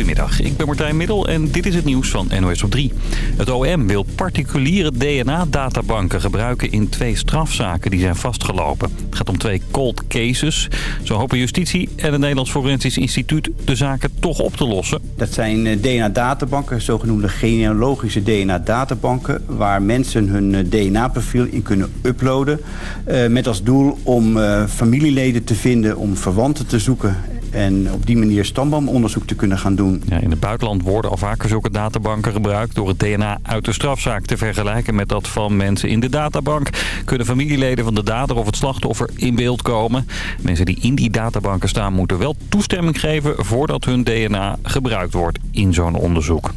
Goedemiddag, ik ben Martijn Middel en dit is het nieuws van NOS op 3. Het OM wil particuliere DNA-databanken gebruiken in twee strafzaken die zijn vastgelopen. Het gaat om twee cold cases. Zo hopen justitie en het Nederlands Forensisch Instituut de zaken toch op te lossen. Dat zijn eh, DNA-databanken, zogenoemde genealogische DNA-databanken... waar mensen hun eh, DNA-profiel in kunnen uploaden... Eh, met als doel om familieleden te vinden, om verwanten te zoeken en op die manier stamboomonderzoek te kunnen gaan doen. Ja, in het buitenland worden al vaker zulke databanken gebruikt... door het DNA uit de strafzaak te vergelijken met dat van mensen in de databank. Kunnen familieleden van de dader of het slachtoffer in beeld komen. Mensen die in die databanken staan moeten wel toestemming geven... voordat hun DNA gebruikt wordt in zo'n onderzoek.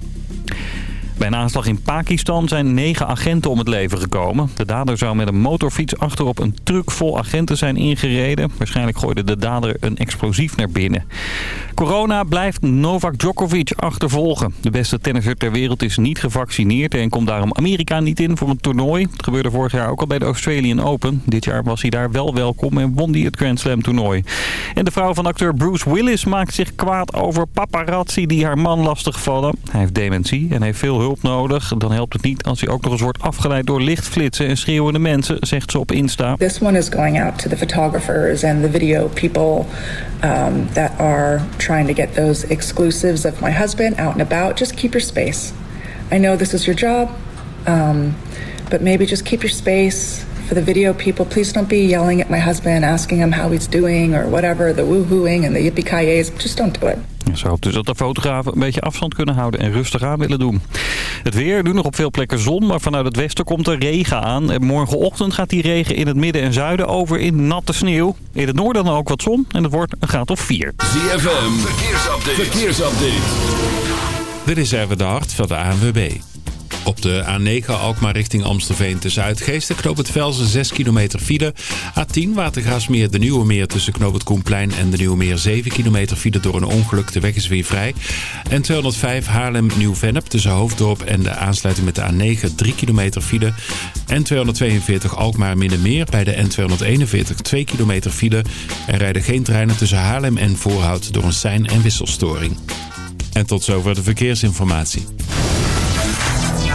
Bij een aanslag in Pakistan zijn negen agenten om het leven gekomen. De dader zou met een motorfiets achterop een truck vol agenten zijn ingereden. Waarschijnlijk gooide de dader een explosief naar binnen. Corona blijft Novak Djokovic achtervolgen. De beste tennisser ter wereld is niet gevaccineerd en komt daarom Amerika niet in voor een toernooi. Het gebeurde vorig jaar ook al bij de Australian Open. Dit jaar was hij daar wel welkom en won hij het Grand Slam toernooi. En de vrouw van acteur Bruce Willis maakt zich kwaad over paparazzi die haar man lastigvallen. Hij heeft dementie en heeft veel hulp nodig. Dan helpt het niet als hij ook nog eens wordt afgeleid door lichtflitsen en schreeuwende mensen, zegt ze op Insta. This one is going out to the photographers and the video people um, that are trying to get those exclusives of my husband out and about. Just keep your space. I know this is your job, um, but maybe just keep your space for the video people, please don't be yelling at my husband, asking him how he's doing or whatever, the woohooing and the yippee Just don't do it. Ze hoopt dus dat de fotografen een beetje afstand kunnen houden en rustig aan willen doen. Het weer, nu nog op veel plekken zon, maar vanuit het westen komt er regen aan. En morgenochtend gaat die regen in het midden en zuiden over in natte sneeuw. In het noorden dan ook wat zon en het wordt een graad of 4. ZFM, verkeersupdate. verkeersupdate. Dit is even de hart van de ANWB. Op de A9 Alkmaar richting Amstelveen tussen Uitgeesten knoop het Velzen 6 kilometer file. A10 Watergraafsmeer de Nieuwe Meer tussen knoop het en de Nieuwe Meer 7 kilometer file door een ongeluk. De weg is weer vrij. En 205 Haarlem Nieuw-Vennep tussen Hoofddorp en de aansluiting met de A9 3 kilometer file. En 242 Alkmaar Middenmeer bij de N241 2 kilometer file. Er rijden geen treinen tussen Haarlem en Voorhout door een sein- en wisselstoring. En tot zover de verkeersinformatie.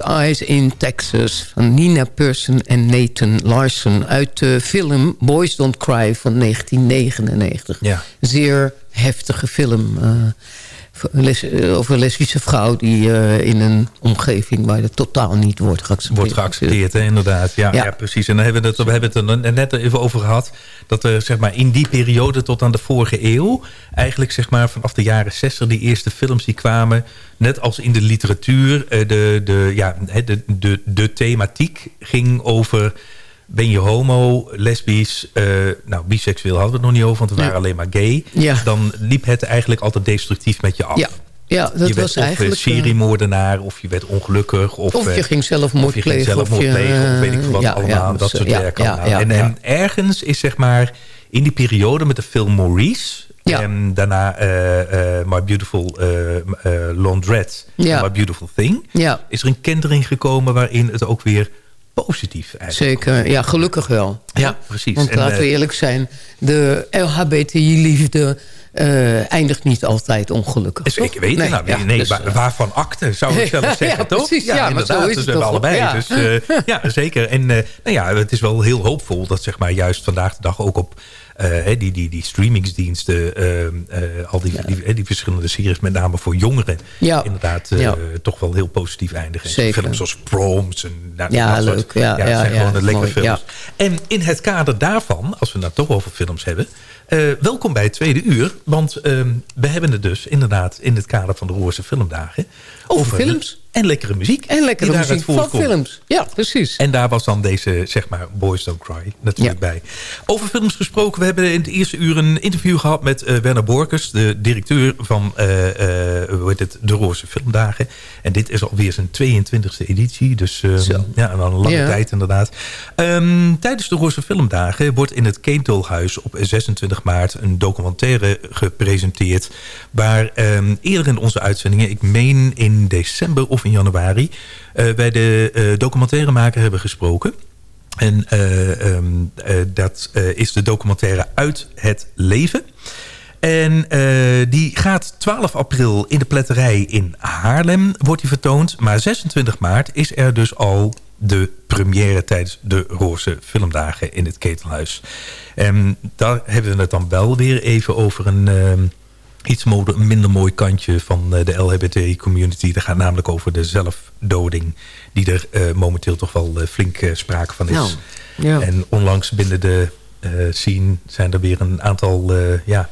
Eyes in Texas... van Nina Persson en Nathan Larson... uit de film Boys Don't Cry van 1999. Ja. Zeer heftige film... Uh, over een lesbische vrouw die uh, in een omgeving waar het totaal niet wordt geaccepteerd. Wordt geaccepteerd, hè, inderdaad. Ja, ja. ja, precies. En dan hebben we het, we hebben het er net even over gehad. Dat er zeg maar, in die periode tot aan de vorige eeuw... eigenlijk zeg maar, vanaf de jaren 60 die eerste films die kwamen... net als in de literatuur, de, de, ja, de, de, de thematiek ging over ben je homo, lesbisch, uh, nou biseksueel hadden we het nog niet over, want we waren alleen maar gay. Ja. Dan liep het eigenlijk altijd destructief met je af. Ja. Ja, dat je was werd eigenlijk... of seriemoordenaar, of je werd ongelukkig. Of, of je ging zelfmoord of je ging zelfmoord of je, plegen, of weet ik wat ja, allemaal. dat soort ja, en, ergens is zeg maar in die periode met de film Maurice... Ja. En daarna uh, uh, My Beautiful uh, Laundrette, Ja. My Beautiful Thing... Ja. is er een kentering gekomen waarin het ook weer positief eigenlijk Zeker, ja, gelukkig wel. Ja, precies. Want En, laten we eh, eerlijk zijn, de LHBTI-liefde eh, eindigt niet altijd ongelukkig. Zeker toch? weten. Nee, nou, ja, nee, dus, waar- eh, waarvan akte, zou ik zelf Ja, zeggen, ja, toch? precies. Ja, maar inderdaad. zo is dus we hebben allebei. wel. Dus, Ja. ja, zeker. En nou ja, het is wel heel hoopvol dat zeg maar, juist vandaag de dag ook op die, die, die streamingsdiensten, eh, eh, al die, die, die verschillende series, met name voor jongeren, Ja. inderdaad eh, Ja. toch wel heel positief eindigen. En Zeker. Films zoals Proms. En, nou, Ja, dat soort- leuk. Ja, het ja, zijn ja, gewoon de lekkere films. ja. En in het kader daarvan, als we het nou toch over films hebben... eh, welkom bij het tweede uur. Want ehm, we hebben het dus inderdaad in het kader van de Roorse Filmdagen... Over films. En lekkere muziek. En lekkere die muziek van films. Ja, precies. En daar was dan deze, zeg maar, Boys Don't Cry natuurlijk bij. Over films gesproken. We hebben in het eerste uur een interview gehad met eh, Werner Borkers... de directeur van eh, eh, hoe heet het, de Roorse Filmdagen. En dit is alweer zijn 22e editie. Dus eh, ja, al een lange Ja. tijd inderdaad. Ehm, tijdens de Roorse Filmdagen wordt in het Keentolhuis op 26 maart... een documentaire gepresenteerd... waar ehm, eerder in onze uitzendingen, ik meen in december of in januari... eh, wij de eh, documentairemaker hebben gesproken... En eh, ehm, eh, dat eh, is de documentaire Uit het Leven. En eh, die gaat 12 april in de pletterij in Haarlem wordt die vertoond. Maar 26 maart is er dus al de première tijdens de Roorse Filmdagen in het Ketelhuis. En daar hebben we het dan wel weer even over een... ehm, iets mode, een minder mooi kantje van eh, de LHBT-community. Dat gaat namelijk over de zelfdoding... die er eh, momenteel toch wel eh, flink sprake van is. Nou, ja. En onlangs binnen de scene zijn er weer een aantal... ja,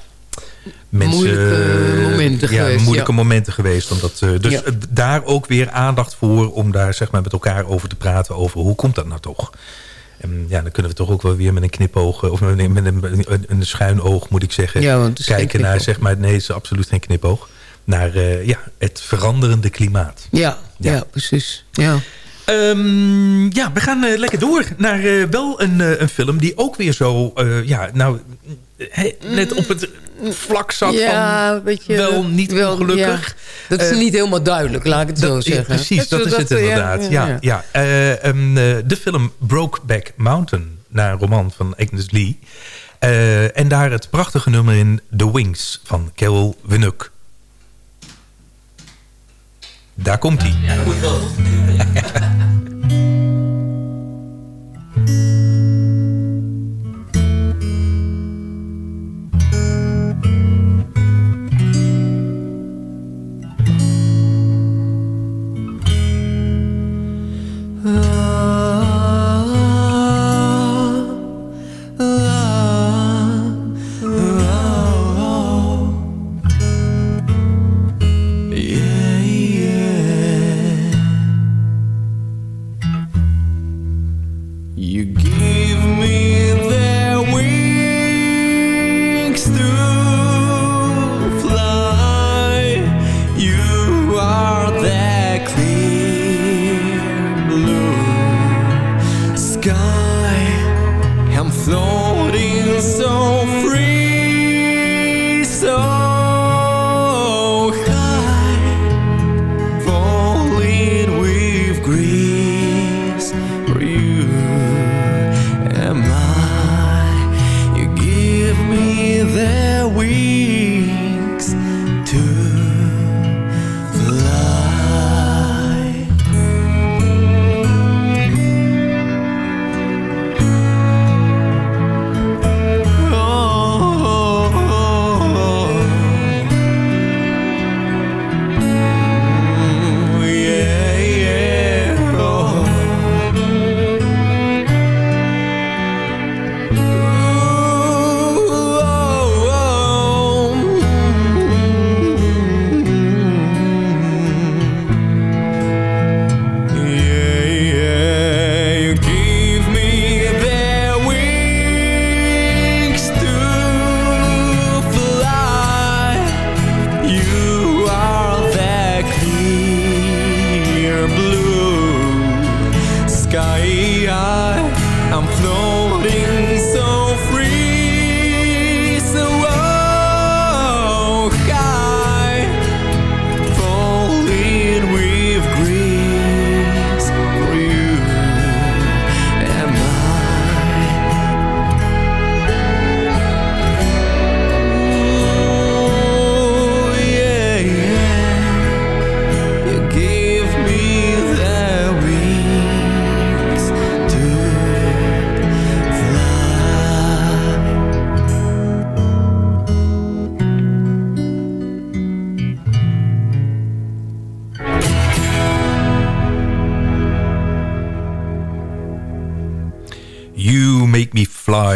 mensen, Moeilijke momenten ja, geweest, moeilijke ja. momenten geweest. Omdat, dus Ja. daar ook weer aandacht voor... om daar zeg maar, met elkaar over te praten... over hoe komt dat nou toch? En ja, dan kunnen we toch ook wel weer met een knipoog... of met een, met een, een, schuin oog, moet ik zeggen... Ja, kijken naar, zeg maar... nee, het is absoluut geen knipoog... naar eh, ja, het veranderende klimaat. Ja, ja. precies. Ja. Ehm, ja, we gaan eh, lekker door naar eh, wel een, eh, een film... die ook weer zo, eh, ja, nou... net op het vlak zat ja, van weet je, wel niet wel, ongelukkig. ja. Dat is Eh, niet helemaal duidelijk, laat ik het zo dat- zeggen. precies, dat, is het ja, inderdaad. Ja, ja, Eh, ehm, eh, de film Brokeback Mountain, naar een roman van Agnes Lee. Eh, en daar het prachtige nummer in The Wings van Carol Winuk. Daar komt hij.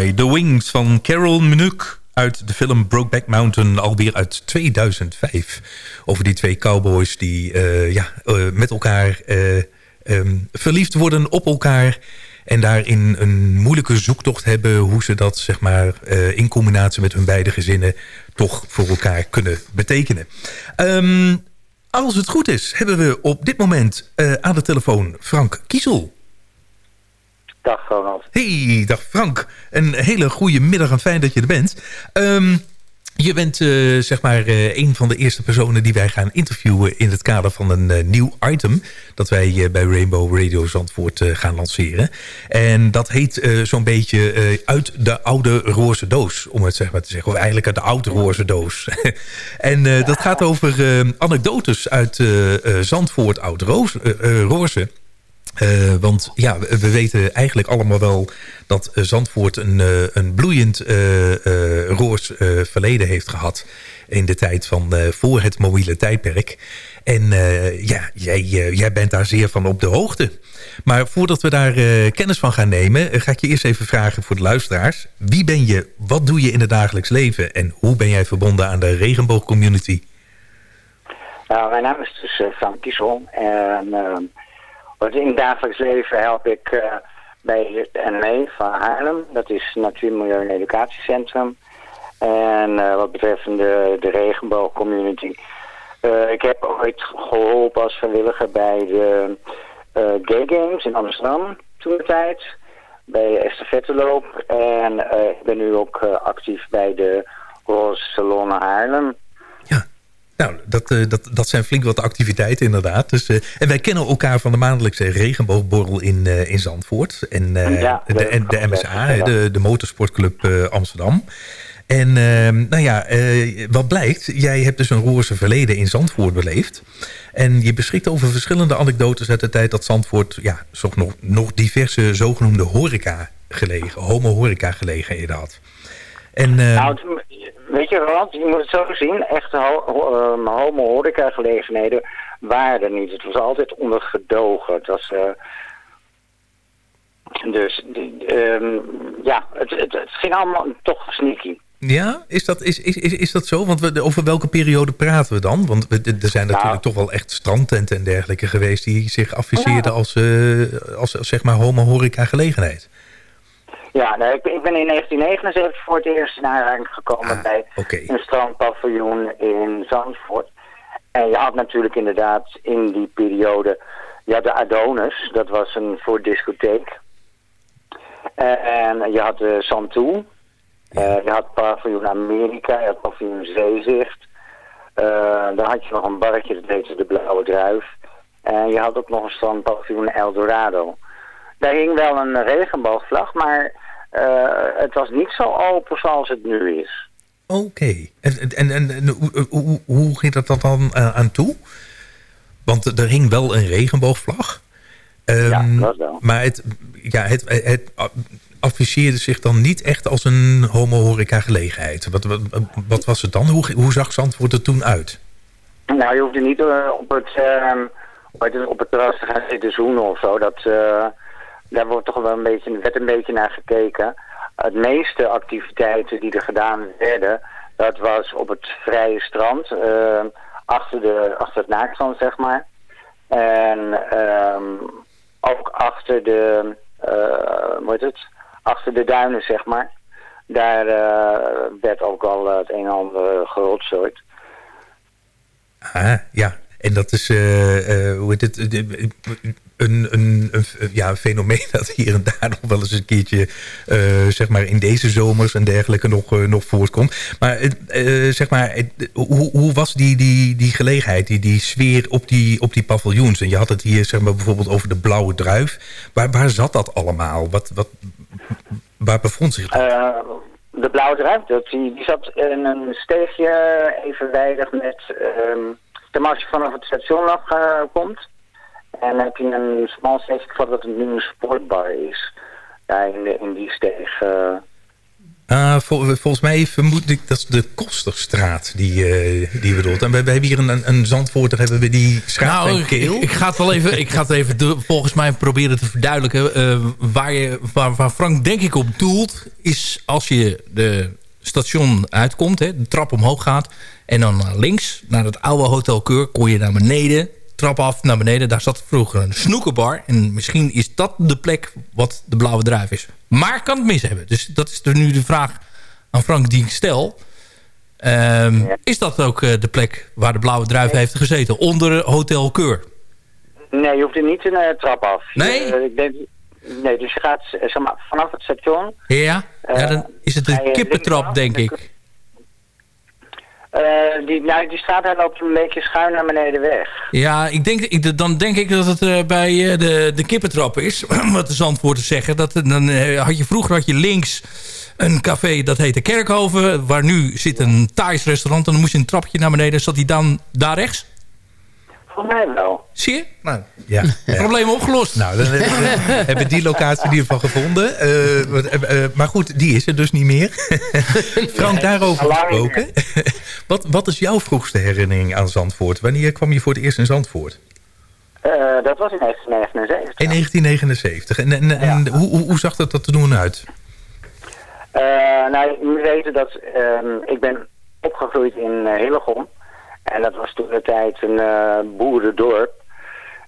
Fly. The Wings van Carol Minook uit de film Brokeback Mountain, alweer uit 2005. Over die twee cowboys die eh, ja, eh, met elkaar eh, ehm, verliefd worden op elkaar... en daarin een moeilijke zoektocht hebben... hoe ze dat zeg maar, in combinatie met hun beide gezinnen... toch voor elkaar kunnen betekenen. Ehm, als het goed is, hebben we op dit moment aan de telefoon Frank Kiesel. Dag Ronald. Hey, dag Frank. Een hele goede middag en fijn dat je er bent. Ehm, je bent eh, zeg maar eh, een van de eerste personen die wij gaan interviewen... in het kader van een eh, nieuw item... dat wij bij Rainbow Radio Zandvoort gaan lanceren. En dat heet zo'n beetje uit de oude roze doos... om het zeg maar te zeggen. Of eigenlijk uit de oude roze doos. en dat gaat over anekdotes uit Zandvoort oud-roze... roze. Eh, want ja, we we weten eigenlijk allemaal wel dat eh, Zandvoort een, eh, een bloeiend eh, roos verleden heeft gehad. In de tijd van voor het mobiele tijdperk. En ja, jij, jij bent daar zeer van op de hoogte. Maar voordat we daar kennis van gaan nemen, ga ik je eerst even vragen voor de luisteraars. Wie ben je, wat doe je in het dagelijks leven en hoe ben jij verbonden aan de regenboogcommunity? Nou, mijn naam is dus Frank Kiesel. En wat in het dagelijks leven help ik eh, bij het NME van Haarlem. Dat is Natuur, Milieu en Educatiecentrum. En eh, wat betreft de, de regenboogcommunity. eh, ik heb ooit geholpen als vrijwilliger bij de Gay Games in Amsterdam toen de tijd. Bij estafetteloop. En ik ben nu ook actief bij de Roze Salon Haarlem. Nou, dat, eh, dat, dat zijn flink wat activiteiten inderdaad. Dus, eh, en wij kennen elkaar van de maandelijkse regenboogborrel in, eh, in Zandvoort. En, Ja, de, de MSA, Ja. de, de motorsportclub Amsterdam. En ehm, nou ja, wat blijkt, jij hebt dus een roze verleden in Zandvoort beleefd. En je beschikt over verschillende anekdotes uit de tijd dat Zandvoort... ja, nog, nog diverse zogenoemde horeca gelegen, homo-horeca gelegenheden had. En, eh, Nou, weet je Roland, je moet het zo zien. Echte ho ho- um, homo-horeca gelegenheden waren er niet. Het was altijd onder gedogen. Het was... eh, dus ehm, ja, het, het, het ging allemaal toch sneaky. Ja, is dat, is, is, is, is dat zo? Want we, over welke periode praten we dan? Want we, er zijn natuurlijk toch wel echt strandtenten en dergelijke geweest... die zich afficheerden als, eh, als, als zeg maar homo-horeca gelegenheid. Ja, nou, ik, ben- ik ben in 1979 voor het eerst in aanraking gekomen bij een strandpaviljoen in Zandvoort. En je had natuurlijk inderdaad in die periode, je had de Adonis, dat was een voor discotheek. en je had de Santoe, Eh, je had paviljoen Amerika, je had paviljoen Zeezicht. Eh, dan had je nog een barretje, dat heette de Blauwe Druif. En je had ook nog een strandpaviljoen Eldorado. Daar hing wel een regenboogvlag, maar eh, het was niet zo open zoals het nu is. Oké. En, en, en, en hoe, hoe, hoe ging dat dan eh, aan toe? Want er hing wel een regenboogvlag. Ehm, dat wel. Maar het, ja, het, het afficheerde zich dan niet echt als een homo-horeca gelegenheid. Wat, wat, wat was het dan? Hoe, hoe zag Zandvoort er toen uit? Nou, je hoefde niet eh, op, het, ehm, op het- op het terras te gaan zitten zoenen of zo. Dat, eh, daar wordt toch wel een beetje, werd een beetje naar gekeken. Het meeste activiteiten die er gedaan werden, dat was op het vrije strand. eh, achter, de, achter het naakstrand, zeg maar. En ehm, ook achter de, eh, hoe heet het? Achter de duinen, zeg maar. Daar eh, werd ook al het een en ander gerotzooid. Ah, ja. En dat is, eh, eh, hoe heet het, eh, een, een, ja, een fenomeen dat hier en daar nog wel eens een keertje... zeg maar in deze zomers en dergelijke nog, nog voortkomt. Maar zeg maar, hoe, hoe was die, die, die gelegenheid, die, die sfeer op die, op die paviljoens? En je had het hier zeg maar, bijvoorbeeld over de blauwe druif. Waar, waar zat dat allemaal? Wat, wat, waar bevond zich dat? De blauwe druif, die, die zat in een steegje evenwijdig met ehm de als je vanaf het station af eh, komt. En heb je een smal steegje, ik geloof dat het nu een sportbar is. Ja, in, de, in die steeg. vol- volgens mij vermoed ik dat is de Kosterstraat die, eh die je bedoelt. En we, we hebben hier een, een, Zandvoorter, hebben we die schaap Nou, ik, keel. ik, ik ga het wel even, ik ga het even volgens mij proberen te verduidelijken. Eh, waar, je, waar, waar Frank denk ik op doelt, is als je de station uitkomt, hè, de trap omhoog gaat... en dan naar links, naar het oude Hotel Keur, kon je naar beneden, trap af naar beneden. Daar zat vroeger een snoekenbar. En misschien is dat de plek wat de Blauwe Druif is. Maar kan het mis hebben. Dus dat is er nu de vraag aan Frank die ik stel... Ehm, Is dat ook eh, de plek waar de Blauwe Druif heeft gezeten? Onder Hotel Keur? Nee, je hoeft er niet een eh, trap af. Nee? Eh, ik denk, nee, dus je gaat eh, zeg maar, vanaf het station. Ja? ja, Eh, dan is het de je kippentrap, denk ik. eh, die, nou, die straat hij loopt een beetje schuin naar beneden weg. Ja, ik denk, ik, dan denk ik dat het eh, bij eh, de, de kippentrap is. wat de Zandvoorters zeggen. Dat, dan eh, had je vroeger had je links een café, dat heette Kerkhoven. Waar nu zit een Thais restaurant. En dan moest je een trapje naar beneden. Zat die dan daar rechts? Volgens mij wel. Zie je? Nou, Ja, ja. probleem opgelost. Nou, dan hebben we- die locatie in ieder geval gevonden. Eh, wat- eh, eh, maar goed, die is er dus niet meer. Frank, daarover gesproken. wat, wat is jouw vroegste herinnering aan Zandvoort? Wanneer kwam je voor het eerst in Zandvoort? Eh, dat was in 1979. In 1979. En, en, en hoe, hoe, hoe zag dat er toen uit? Eh, nou, je moet weten dat ehm, ik ben opgegroeid in Hillegom. En dat was toen de tijd een eh boerendorp.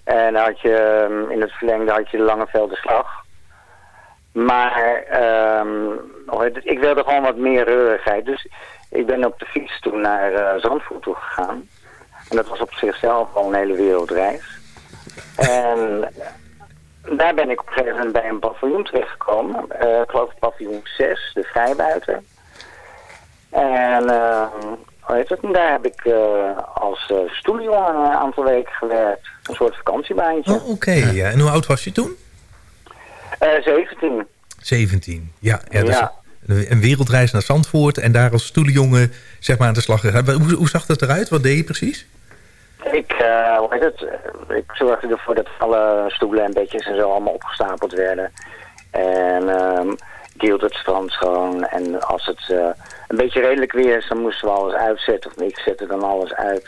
En had je ehm, in het verlengde had je de Langevelde Slag. Maar ehm, het, ik wilde gewoon wat meer reurigheid. Dus ik ben op de fiets toen naar eh, Zandvoort toe gegaan. En dat was op zichzelf al een hele wereldreis. En daar ben ik op een gegeven moment bij een paviljoen terechtgekomen. Eh, ik geloof paviljoen 6, de Vrijbuiter. En eh, hoe heet het? En daar heb ik eh, als uh, stoeljongen een aantal weken gewerkt. Een soort vakantiebaantje. Oh, Oké, ja. En hoe oud was je toen? Eh 17. 17, ja. ja, dus Ja. Een wereldreis naar Zandvoort en daar als stoelenjongen zeg maar, aan de slag gegaan. Hoe, hoe zag dat eruit? Wat deed je precies? Ik, eh, hoe heet het? eh, Ik zorgde ervoor dat alle stoelen en bedjes en zo allemaal opgestapeld werden. En ehm, ik hield het strand schoon. En als het eh, een beetje redelijk weer is, dan moesten we alles uitzetten. Of ik zette dan alles uit.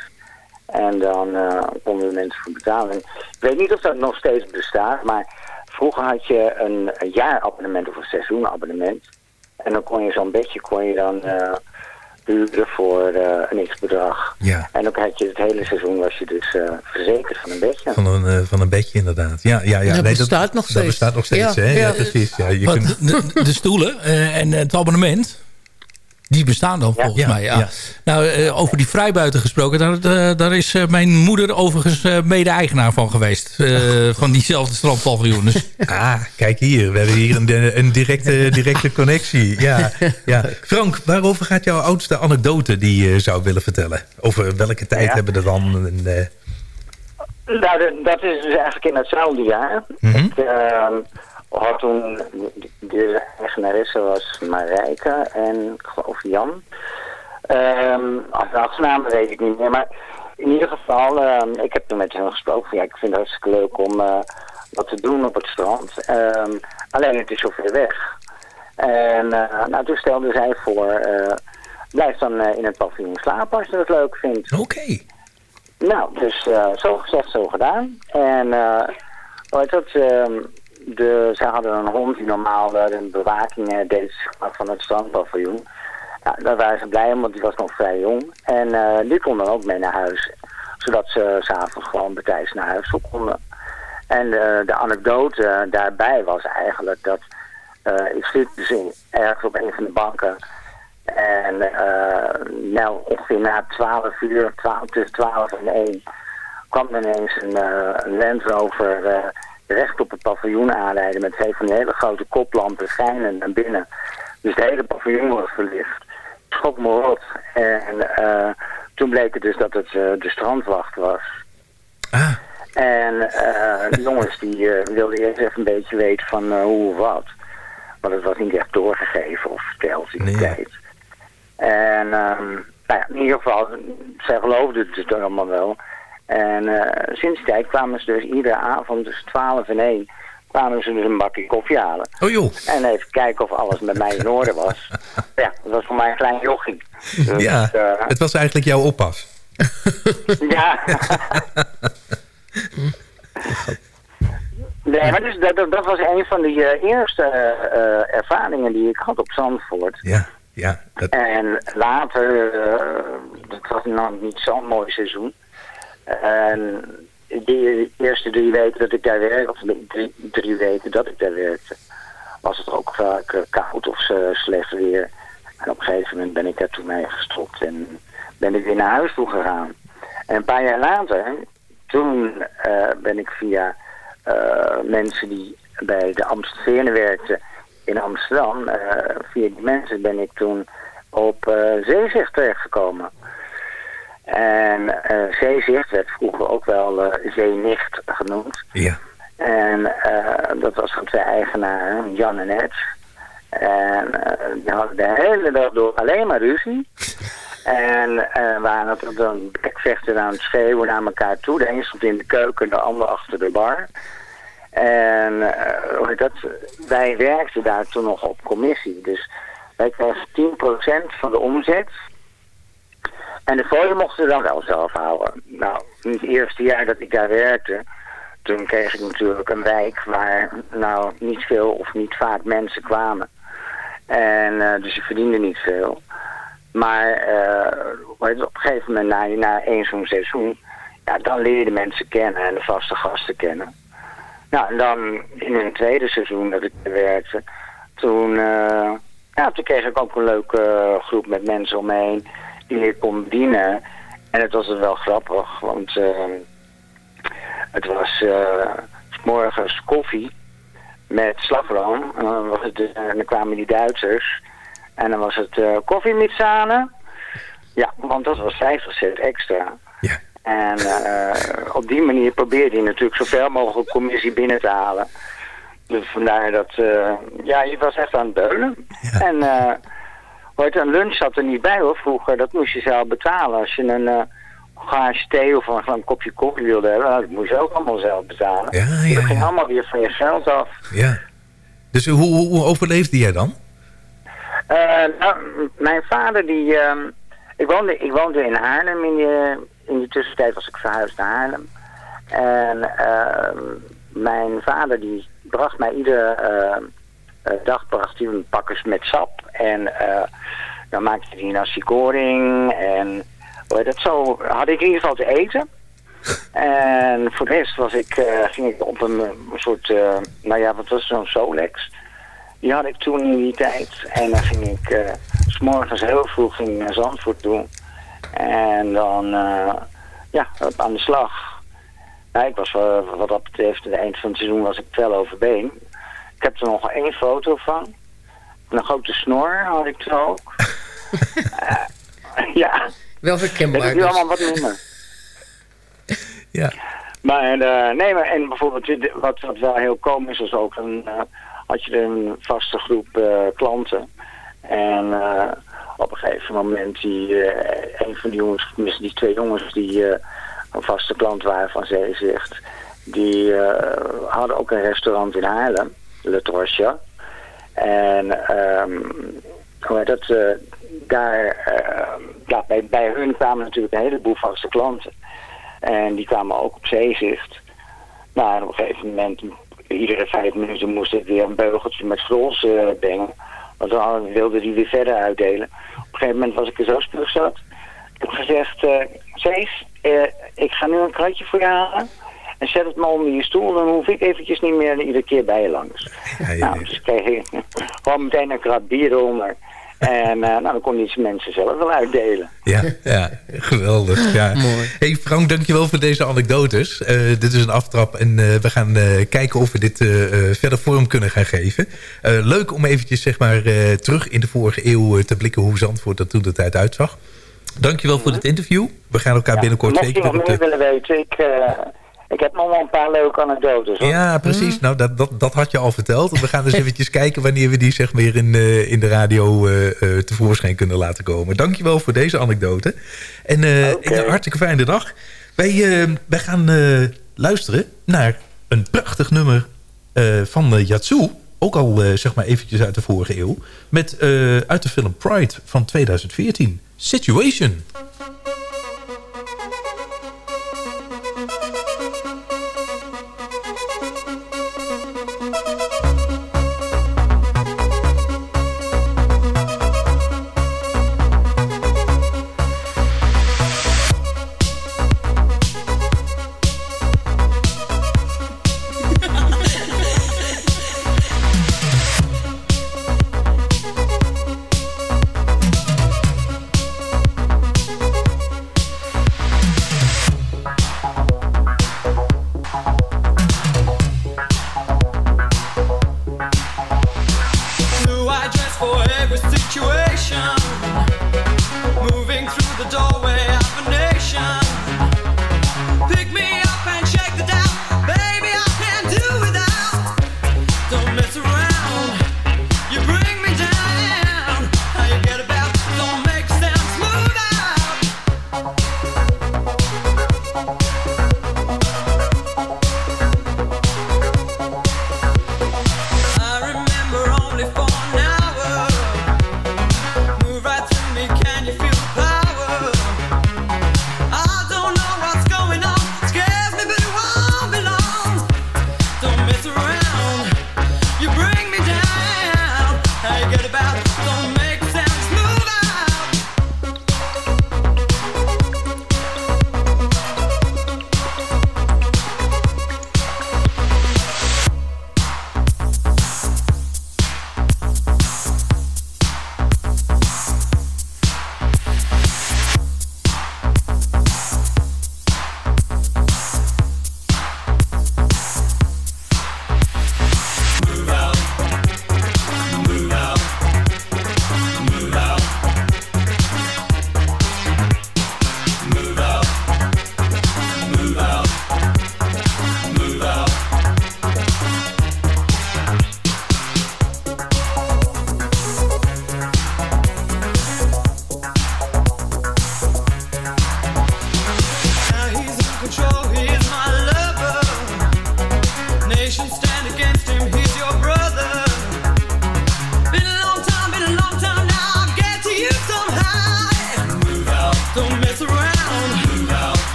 En dan eh, konden de mensen voor betalen. Ik weet niet of dat nog steeds bestaat, maar vroeger had je een, een jaarabonnement of een seizoenabonnement. En dan kon je zo'n bedje kon je dan eh, huren voor eh, een x-bedrag. Ja. En dan had je het hele seizoen was je dus eh, verzekerd van een bedje. Van een, eh, van een bedje inderdaad. Ja, ja, ja. Dat Nee, bestaat nog Dat steeds. bestaat nog steeds, Ja, hè? Ja, ja. precies. Ja, je kunt... de, de stoelen eh, en het abonnement... Die bestaan dan volgens Ja, mij, ja. ja. Nou, eh, over die vrijbuiten gesproken... daar, eh, daar is eh, mijn moeder overigens mede-eigenaar van geweest. eh, van diezelfde strandpaviljoen. Dus Ah, kijk hier. We hebben hier een, een directe, directe connectie. Ja, ja. Frank, waarover gaat jouw oudste anekdote die je zou willen vertellen? Over welke tijd Ja. hebben we er dan? Een, eh, Nou, dat is dus eigenlijk in hetzelfde jaar. Ik ehm, had toen, de, eigenaresse was Marijke en ik geloof Jan. Ehm de achternamen weet ik niet meer, maar in ieder geval, ehm, ik heb toen met hen gesproken van ja, ik vind het hartstikke leuk om eh, wat te doen op het strand. Ehm, alleen het is zo ver weg. En eh, nou, toen stelde zij voor, eh, blijf dan in het paviljoen slapen als je dat leuk vindt. Oké. Nou, dus zo gezegd, zo gedaan. En heet dat? De, zij hadden een hond die normaal de bewaking deed van het strandpaviljoen. Daar waren ze blij om, want die was nog vrij jong. En eh, die kon dan ook mee naar huis. Zodat ze s'avonds gewoon betijds naar huis konden. En eh, de anekdote daarbij was eigenlijk dat eh, ik sliep dus ergens op een van de banken. En nou, ongeveer na 12 uur, 12, tussen 12 en 1, kwam ineens een, Land Rover recht op het paviljoen aanrijden met twee van die hele grote koplampen schijnen naar binnen. Dus de hele paviljoen was verlicht. Ik schrok me rot. En eh, toen bleek het dus dat het eh, de strandwacht was. En eh, de jongens die wilden eerst even een beetje weten van hoe of wat. Maar het was niet echt doorgegeven of verteld in die tijd. En ehm, nou ja, in ieder geval, zij geloofden het dus allemaal wel. En eh, sinds die tijd kwamen ze dus iedere avond tussen 12 en 1 kwamen ze dus een bakje koffie halen. Oh joh. En even kijken of alles met mij in orde was. ja, dat was voor mij een klein jochie. Dus, ja, eh, het was eigenlijk jouw oppas. ja. Nee, maar dus, dat, dat- was een van de eh, eerste ervaringen die ik had op Zandvoort. Ja, ja. Dat, En later, dat was nog niet zo'n mooi seizoen. En die eerste drie weken dat ik daar werkte, of de drie, drie weken dat ik daar werkte, was het ook vaak eh, koud of eh, slecht weer. En op een gegeven moment ben ik daar toen mee gestopt en ben ik weer naar huis toe gegaan. En een paar jaar later, toen eh, ben ik via mensen die bij de Amstelveen werkten in Amsterdam, via die mensen ben ik toen op eh zeezicht terechtgekomen. En eh, zeezicht werd vroeger ook wel eh, zeenicht genoemd. Ja. En eh, dat was van twee eigenaren, Jan en Ed. En die hadden de hele dag door alleen maar ruzie. En eh waren het dan bekvechten aan het schreeuwen naar elkaar toe. De een stond in de keuken, de ander achter de bar. En dat, wij werkten daar toen nog op commissie. Dus wij kregen 10% van de omzet. En de folie mochten we dan wel zelf houden. Nou, in het eerste jaar dat ik daar werkte, toen kreeg ik natuurlijk een wijk waar nou niet veel of niet vaak mensen kwamen. En eh, dus je verdiende niet veel. Maar eh, op een gegeven moment, na, na één zo'n seizoen, ja, dan leer je de mensen kennen en de vaste gasten kennen. Nou, en dan in een tweede seizoen dat ik er werkte, toen, eh, ja, toen kreeg ik ook een leuke groep met mensen om me heen ik kon dienen. En het was wel grappig, want eh, het was eh, 's morgens koffie met slagroom. En dan, was het, en dan kwamen die Duitsers. En dan was het eh, koffie met zane. Ja, want dat was 50 cent extra. En eh, op die manier probeerde hij natuurlijk zoveel mogelijk commissie binnen te halen. Dus vandaar dat, ja, je was echt aan het beulen. En een lunch zat er niet bij hoor, vroeger. Dat moest je zelf betalen. Als je een glaasje thee of een, een kopje koffie wilde hebben, nou, dat moest je ook allemaal zelf betalen. Ja, ja, dat ging allemaal weer van je geld af. ja. Dus hoe, hoe, hoe overleefde jij dan? Eh, nou, mijn vader die... ehm, ik, woonde, ik woonde in Haarlem. In de, in die tussentijd was ik verhuisd naar Haarlem. En ehm, mijn vader die bracht mij iedere eh, dag bracht hij een pakkers met sap. En eh, dan maakte hij nasi goreng. En dat zo had ik in ieder geval te eten. En voor de rest was ik, eh, ging ik op een, een soort, nou ja, wat was zo'n Solex. Die had ik toen in die tijd. En dan ging ik eh, s s'morgens heel vroeg ging naar Zandvoort toe. En dan, ja, aan de slag. Nou, ik was wat dat betreft, aan het eind van het seizoen was ik wel overbeen. Ik heb er nog één foto van. Een grote snor had ik toen ook. Eh, ja. Wel herkenbaar Dat is nu dus. allemaal wat minder. Ja. Maar eh, nee, maar en bijvoorbeeld wat, wat wel heel komisch was ook, een, eh, had je een vaste groep klanten. En eh, op een gegeven moment die eh, een van die jongens, tenminste die twee jongens die eh, een vaste klant waren van Zeezicht, die eh, hadden ook een restaurant in Haarlem, Le. En heet dat, eh, daar, eh, ja, bij, bij hun kwamen natuurlijk een heleboel vaste klanten. En die kwamen ook op zeezicht. Nou, op een gegeven moment, iedere vijf minuten moest ik weer een beugeltje met schrols eh brengen. Want dan wilde die weer verder uitdelen. Op een gegeven moment was ik er zo stuk zat. Ik heb gezegd, eh, ik ga nu een kratje voor je halen. En zet het maar onder je stoel, dan hoef ik eventjes niet meer iedere keer bij je langs. Nou, dus kreeg ik gewoon meteen een krat bier eronder. En eh, nou, dan kon die mensen zelf wel uitdelen. Ja, ja geweldig. Ja. Hey Frank, dankjewel voor deze anekdotes. Eh, dit is een aftrap en eh, we gaan kijken of we dit verder vorm kunnen gaan geven. leuk om eventjes zeg maar, terug in de vorige eeuw te blikken hoe Zandvoort er toen de tijd uitzag. Dankjewel voor dit interview. We gaan elkaar binnenkort Mocht zeker je nog meer willen weten, ik, ik heb nog wel een paar leuke anekdotes. Hoor. Ja, precies. Nou, dat, dat, dat had je al verteld. We gaan dus eventjes kijken wanneer we die zeg maar in, uh, in de radio uh, uh, tevoorschijn kunnen laten komen. Dankjewel voor deze anekdote. En okay. een hartstikke fijne dag. Wij, wij gaan luisteren naar een prachtig nummer van Yatsu. Ook al zeg maar eventjes uit de vorige eeuw. Met, uit de film Pride van 2014. Situation.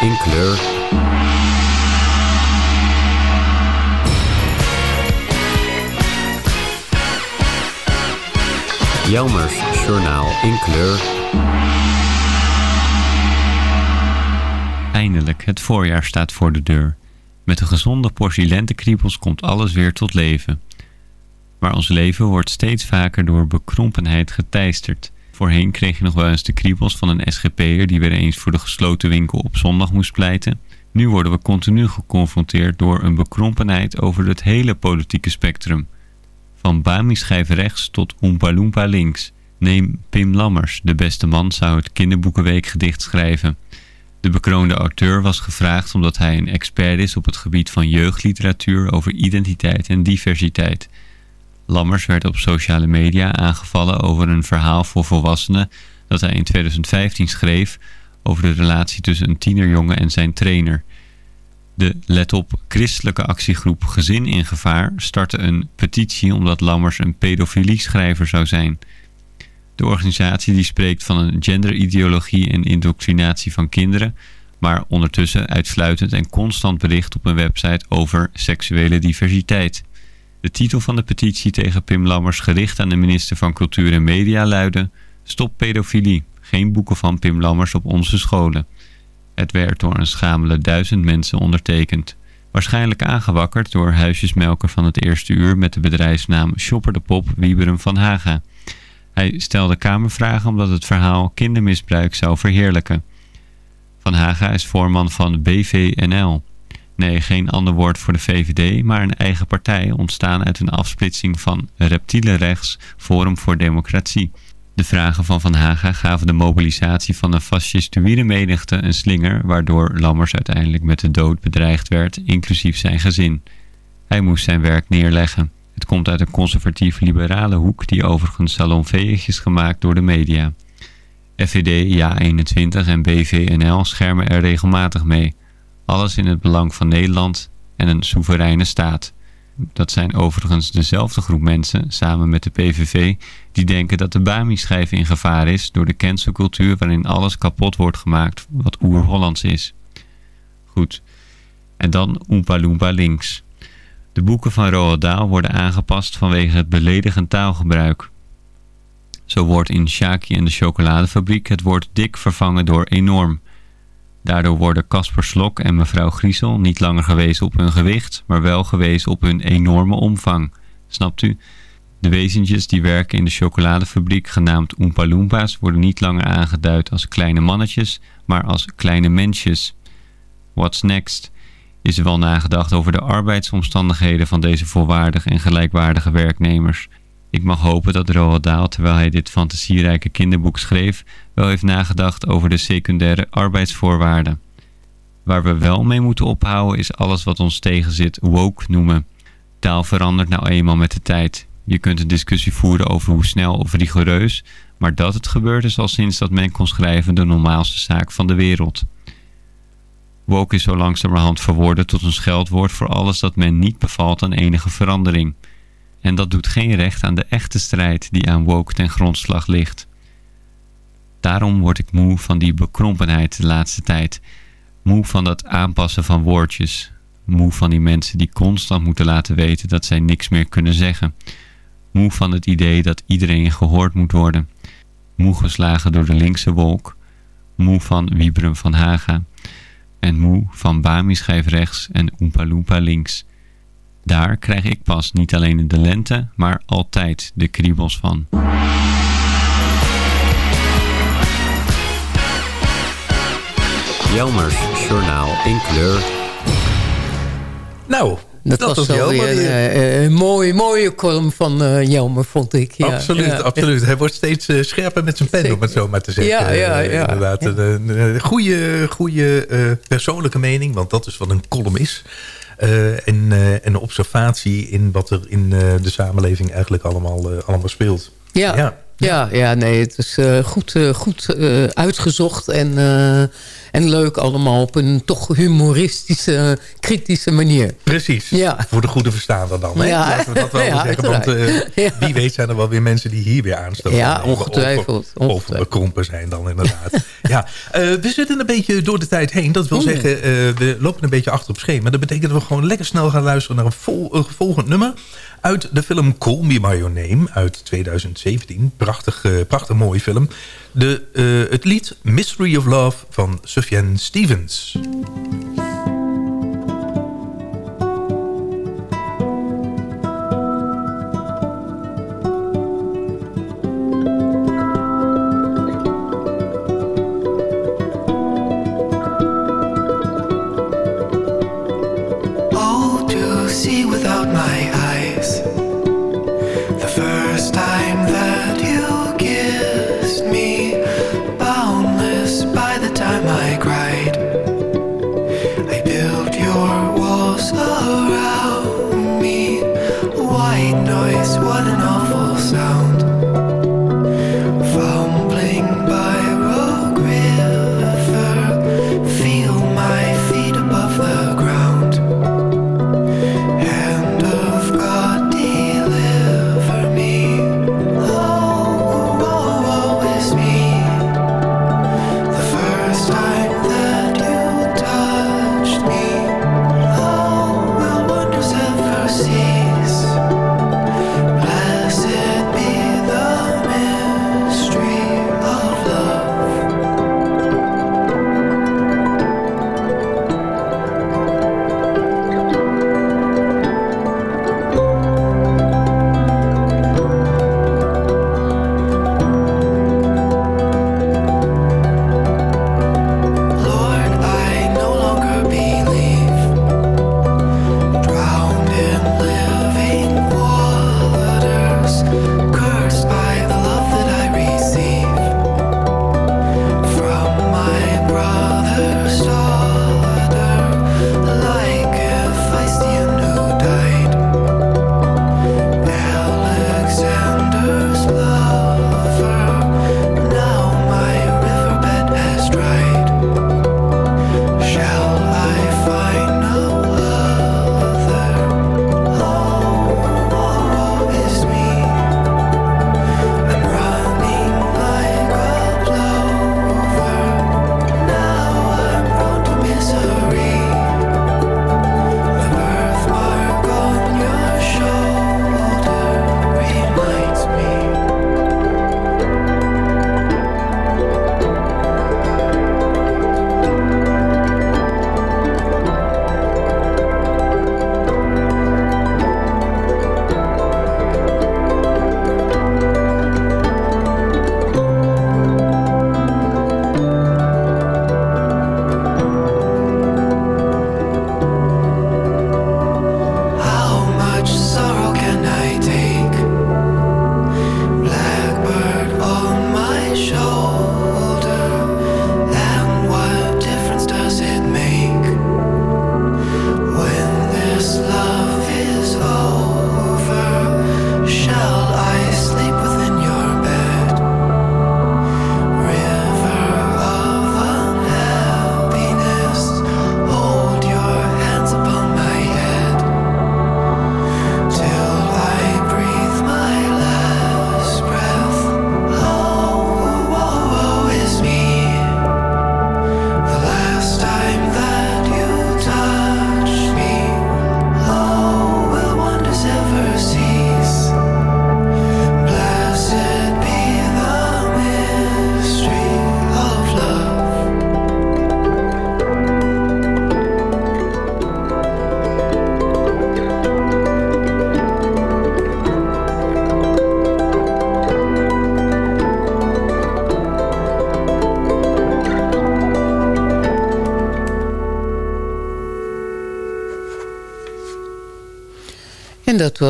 In kleur. Jelmers Journaal in kleur. Eindelijk, het voorjaar staat voor de deur. Met een gezonde portie lentekriebels komt alles weer tot leven. Maar ons leven wordt steeds vaker door bekrompenheid geteisterd. Voorheen kreeg je nog wel eens de kriebels van een SGP'er die weer eens voor de gesloten winkel op zondag moest pleiten. Nu worden we continu geconfronteerd door een bekrompenheid over het hele politieke spectrum. Van Bami-schijf rechts tot Oompa Loompa links. Neem Pim Lammers, de beste man zou het kinderboekenweekgedicht schrijven. De bekroonde auteur was gevraagd omdat hij een expert is op het gebied van jeugdliteratuur over identiteit en diversiteit. Lammers werd op sociale media aangevallen over een verhaal voor volwassenen dat hij in 2015 schreef over de relatie tussen een tienerjongen en zijn trainer. De Let op christelijke actiegroep Gezin in Gevaar startte een petitie omdat Lammers een pedofilie-schrijver zou zijn. De organisatie die spreekt van een genderideologie en indoctrinatie van kinderen, maar ondertussen uitsluitend en constant bericht op een website over seksuele diversiteit. De titel van de petitie tegen Pim Lammers gericht aan de minister van Cultuur en Media luidde Stop pedofilie, geen boeken van Pim Lammers op onze scholen. Het werd door een schamele duizend mensen ondertekend. Waarschijnlijk aangewakkerd door huisjesmelker van het eerste uur met de bedrijfsnaam Shopper de Pop Wieberen van Haga. Hij stelde kamervragen omdat het verhaal kindermisbruik zou verheerlijken. Van Haga is voorman van BVNL. Nee, geen ander woord voor de VVD, maar een eigen partij ontstaan uit een afsplitsing van reptiele rechts Forum voor Democratie. De vragen van Van Haga gaven de mobilisatie van een fascistoïde menigte een slinger, waardoor Lammers uiteindelijk met de dood bedreigd werd, inclusief zijn gezin. Hij moest zijn werk neerleggen. Het komt uit een conservatief-liberale hoek die overigens salonveeg is gemaakt door de media. FVD, Ja21 en BVNL schermen er regelmatig mee. Alles in het belang van Nederland en een soevereine staat. Dat zijn overigens dezelfde groep mensen, samen met de PVV, die denken dat de Bami-schijf in gevaar is door de cancelcultuur waarin alles kapot wordt gemaakt wat oer-Hollands is. Goed. En dan Oompa Loompa links. De boeken van Roald Dahl worden aangepast vanwege het beledigend taalgebruik. Zo wordt in Shaki en de chocoladefabriek het woord dik vervangen door enorm. Daardoor worden Casper Slok en mevrouw Griesel niet langer gewezen op hun gewicht, maar wel gewezen op hun enorme omvang. Snapt u? De wezentjes die werken in de chocoladefabriek, genaamd Oompa Loompas, worden niet langer aangeduid als kleine mannetjes, maar als kleine mensjes. What's next? Is er wel nagedacht over de arbeidsomstandigheden van deze volwaardige en gelijkwaardige werknemers? Ik mag hopen dat Roald Dahl, terwijl hij dit fantasierijke kinderboek schreef, wel heeft nagedacht over de secundaire arbeidsvoorwaarden. Waar we wel mee moeten ophouden is alles wat ons tegenzit woke noemen. Taal verandert nou eenmaal met de tijd. Je kunt een discussie voeren over hoe snel of rigoureus, Maar dat het gebeurt is al sinds dat men kon schrijven de normaalste zaak van de wereld. Woke is zo langzamerhand verworden tot een scheldwoord voor alles dat men niet bevalt aan enige verandering. En dat doet geen recht aan de echte strijd die aan woke ten grondslag ligt. Daarom word ik moe van die bekrompenheid de laatste tijd. Moe van dat aanpassen van woordjes. Moe van die mensen die constant moeten laten weten dat zij niks meer kunnen zeggen. Moe van het idee dat iedereen gehoord moet worden. Moe geslagen door de linkse wolk. Moe van Wiebren van Haga. En moe van Bami schijf rechts en Oompa Loompa links. Daar krijg ik pas niet alleen in de lente, maar altijd de kriebels van. Jelmers Journaal in kleur. Nou, Dat, Dat was wel weer een eh, eh, mooie, mooie column van eh Jelmer, vond ik. Ja, absoluut, ja. absoluut. Hij wordt steeds eh, scherper met zijn pen, om het zo maar te zeggen. Ja, ja, ja. Inderdaad, een, een, een goede, goede eh, persoonlijke mening, want dat is wat een column is. Eh, en, eh, en een observatie in wat er in eh, de samenleving eigenlijk allemaal, eh, allemaal speelt. Ja, Ja. ja. ja, nee, het is eh, goed, eh, goed eh, uitgezocht en, eh, en leuk allemaal op een toch humoristische, kritische manier. Precies, Ja. voor de goede verstaander dan. Hè? Ja. Laten we dat wel Ja, zeggen, want eh. Ja. wie weet zijn er wel weer mensen die hier weer aanstoten. Ja, ongetwijfeld, Of, bekrompen zijn dan inderdaad. ja, eh, we zitten een beetje door de tijd heen. Dat wil Mm. zeggen, eh, we lopen een beetje achter op schema. Dat betekent dat we gewoon lekker snel gaan luisteren naar een, vol, een volgend nummer. Uit de film Call Me By Your Name uit 2017. Prachtig, prachtig mooie film. De, eh, het lied Mystery of Love van Sufjan Stevens.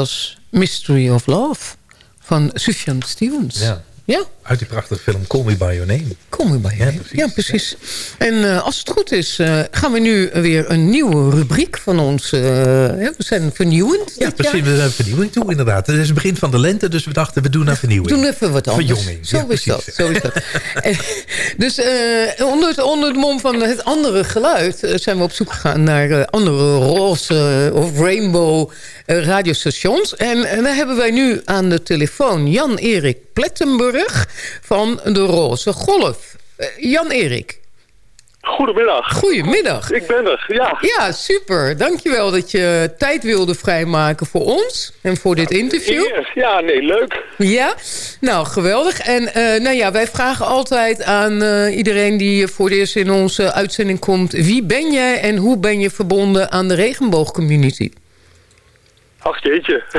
Was Mystery of Love van Sufjan Stevens. Ja. Ja, Uit die prachtige film Call Me By Your Name. Kom je bij je. Ja, precies. En eh, als het goed is, eh, gaan we nu weer een nieuwe rubriek van ons... eh, we zijn vernieuwend Ja, precies. jaar. We zijn vernieuwing toe, inderdaad. Het is het begin van de lente, dus we dachten, we doen een vernieuwing. Doen even wat anders. Verjonging. Zo Ja, is dat. Zo is dat. En, dus onder, het, onder het mom van het andere geluid... zijn we op zoek gegaan naar andere roze of rainbow radiostations. En, en daar hebben wij nu aan de telefoon Jan-Erik Plettenburg van de Roze Golf. Eh, Jan-Erik. Goedemiddag. Goedemiddag. Ik ben er, ja. Ja, super. Dankjewel dat je tijd wilde vrijmaken voor ons en voor dit interview. Ja, nee, leuk. Ja, nou geweldig. En eh, nou ja, wij vragen altijd aan eh, iedereen die voor het eerst in onze uitzending komt... wie ben jij en hoe ben je verbonden aan de regenboogcommunity? Ach jeetje.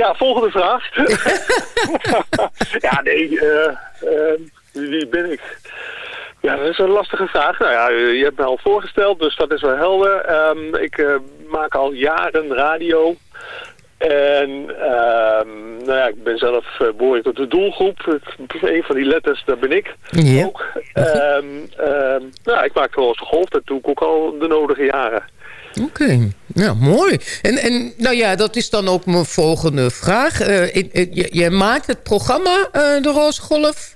ja, volgende vraag. ja, nee, eh, eh, wie ben ik? Ja, dat is een lastige vraag. Nou ja, je hebt me al voorgesteld, dus dat is wel helder. Ehm, ik eh, maak al jaren radio. En ehm, nou ja, ik ben zelf uh, behoorlijk tot de doelgroep. Het- Een van die letters, dat ben ik Ja. ook. Ehm, ehm, nou, ik maak wel eens golf, dat doe ik ook al de nodige jaren. Oké, nou mooi. En, en nou ja, dat is dan ook mijn volgende vraag. Eh, ik- ik- j- jij maakt het programma eh, De Roze Golf?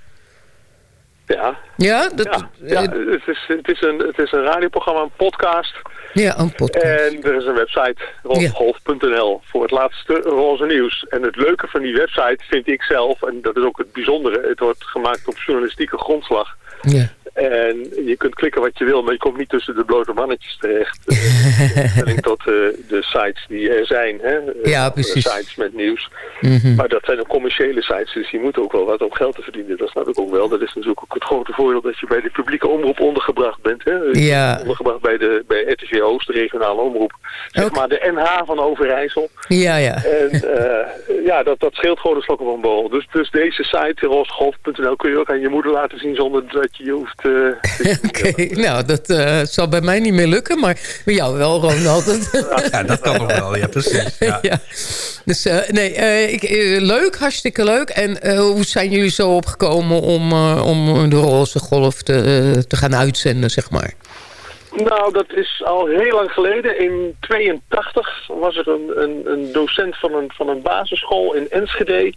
Ja. Ja, dat, Ja, ja het, is, het, is een, het is een radioprogramma, een podcast. Ja, een podcast. En er is een website, rozegolf.nl, voor het laatste roze nieuws. En het leuke van die website vind ik zelf, en dat is ook het bijzondere, het wordt gemaakt op journalistieke grondslag. Ja. En je kunt klikken wat je wil, maar je komt niet tussen de blote mannetjes terecht. Stelling tot eh, de sites die er zijn. Hè? Eh, Ja, precies. Sites met nieuws. Mhm. Maar dat zijn ook commerciële sites, dus die moeten ook wel wat om geld te verdienen. Dat snap ik ook wel. Dat is natuurlijk ook het grote voordeel dat je bij de publieke omroep ondergebracht bent. Hè? Ja. Ondergebracht bij, de, bij RTV Oost, de regionale omroep. Zeg maar de NH van Overijssel. Ja, ja. En ja, dat, dat scheelt gewoon een slok op een borrel. Dus, dus deze site, rosgolf.nl, kun je ook aan je moeder laten zien zonder dat je je hoeft... eh, Oké, nou, dat eh, zal bij mij niet meer lukken, maar bij jou wel, Ronald. Ja, dat kan nog wel. Ja, precies. Ja. ja. Dus eh, nee, eh, ik, leuk, hartstikke leuk. En eh, hoe zijn jullie zo opgekomen om, eh, om de roze golf te, eh, te gaan uitzenden, zeg maar? Nou, dat is al heel lang geleden. In 82 was er een, een, een docent van een, van een basisschool in Enschede.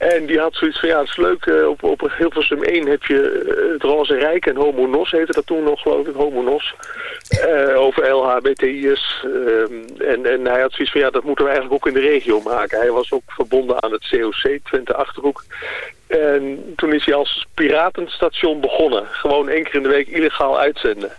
En die had zoiets van, ja, het is leuk, eh, op, op Hilversum 1 heb je eh, het Roze Rijk en Homo Nos heette dat toen nog, geloof ik, Homo Nos. Eh, over LHBTI'ers. ehm, en, en hij had zoiets van, ja, dat moeten we eigenlijk ook in de regio maken. Hij was ook verbonden aan het COC, Twente Achterhoek. En toen is hij als piratenstation begonnen. Gewoon één keer in de week illegaal uitzenden.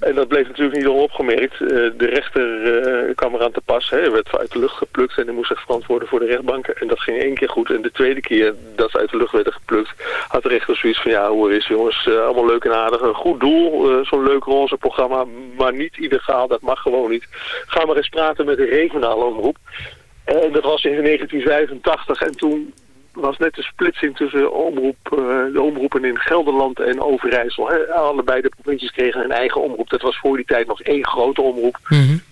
En dat bleef natuurlijk niet onopgemerkt. Eh, de rechter eh, kwam eraan te pas. Hij werd uit de lucht geplukt en hij moest zich verantwoorden voor de rechtbanken. En dat ging één keer goed. En de tweede keer dat ze uit de lucht werden geplukt... had de rechter zoiets van... ja, hoe is jongens, eh, allemaal leuk en aardig. Een goed doel, zo'n leuk roze programma. Maar niet illegaal, dat mag gewoon niet. Ga maar eens praten met de regionale omroep. En dat was in 1985 en toen was net de splitsing tussen omroep, eh, de omroepen in Gelderland en Overijssel. Hè. Allebei de provincies kregen een eigen omroep. Dat was voor die tijd nog één grote omroep.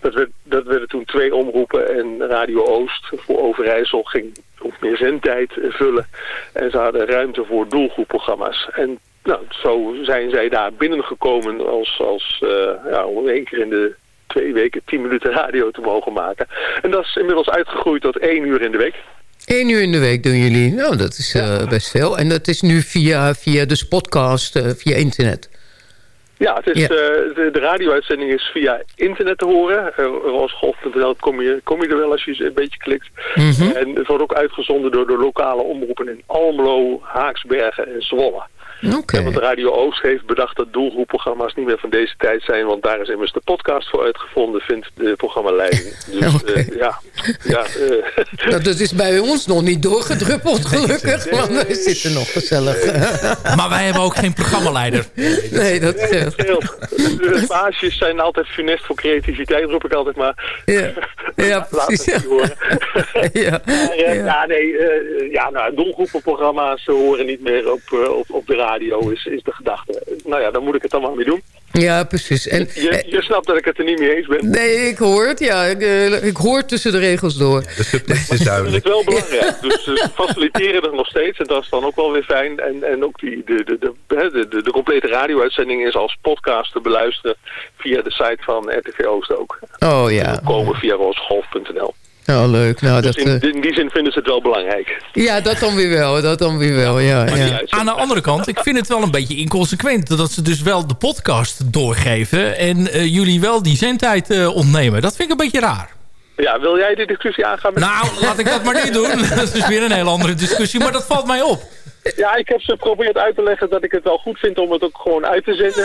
Dat, werd, dat werden toen twee omroepen en Radio Oost voor Overijssel ging ook meer zendtijd vullen. En ze hadden ruimte voor doelgroepprogramma's. En nou, zo zijn zij daar binnengekomen als, als eh, ja, om één keer in de twee weken tien minuten radio te mogen maken. En dat is inmiddels uitgegroeid tot één uur in de week. Eén uur in de week doen jullie. Nou, dat is eh, best veel. En dat is nu via, via de podcast, eh, via internet. Ja, het is, Ja. eh, de, de radio-uitzending is via internet te horen. Uh, kom je, kom je er wel als je een beetje klikt. Mhm. En het wordt ook uitgezonden door de lokale omroepen in Almelo, Haaksbergen en Zwolle. Oké. En want Radio Oost heeft bedacht dat doelgroepprogramma's niet meer van deze tijd zijn. Want daar is immers de podcast voor uitgevonden, vindt de programmaleiding. Dus eh, ja, ja eh, Nou, dat is bij ons nog niet doorgedruppeld, gelukkig. Want wij zitten nog gezellig. Maar wij hebben ook geen programmaleider. Nee, dat Nee, dat scheelt. De baasjes zijn altijd funest voor creativiteit, roep ik altijd maar. Ja, ja Laat precies. het niet horen. Ja. Maar, eh, ja. nee, eh, ja, nou, doelgroepenprogramma's horen niet meer op, op, op de radio, is, is de gedachte. Nou ja, dan moet ik het dan maar mee doen. Ja, precies. En, Je, je snapt dat ik het er niet mee eens ben. nee, ik hoor het. Ja, ik, eh, ik hoor tussen de regels door. De subtekst is Dat is wel belangrijk. Dus uh, faciliteren het nog steeds. En dat is dan ook wel weer fijn. En, en ook die, de, de, de, hè, de, de, de complete radio-uitzending is als podcast te beluisteren via de site van RTV Oost ook. Oh ja. Komen via roosgolf.nl. Oh, leuk. Nou, Dus dat, in, eh, in die zin vinden ze het wel belangrijk. ja, dat dan weer wel. Dat dan weer wel, ja. ja. Aan de andere kant, ik vind het wel een beetje inconsequent... dat ze dus wel de podcast doorgeven... en eh, jullie wel die zendtijd eh, ontnemen. Dat vind ik een beetje raar. Ja, wil jij die discussie aangaan? Met... Nou, laat ik dat maar niet doen. Dat is weer een hele andere discussie, maar dat valt mij op. Ja, ik heb ze geprobeerd uit te leggen dat ik het wel goed vind om het ook gewoon uit te zetten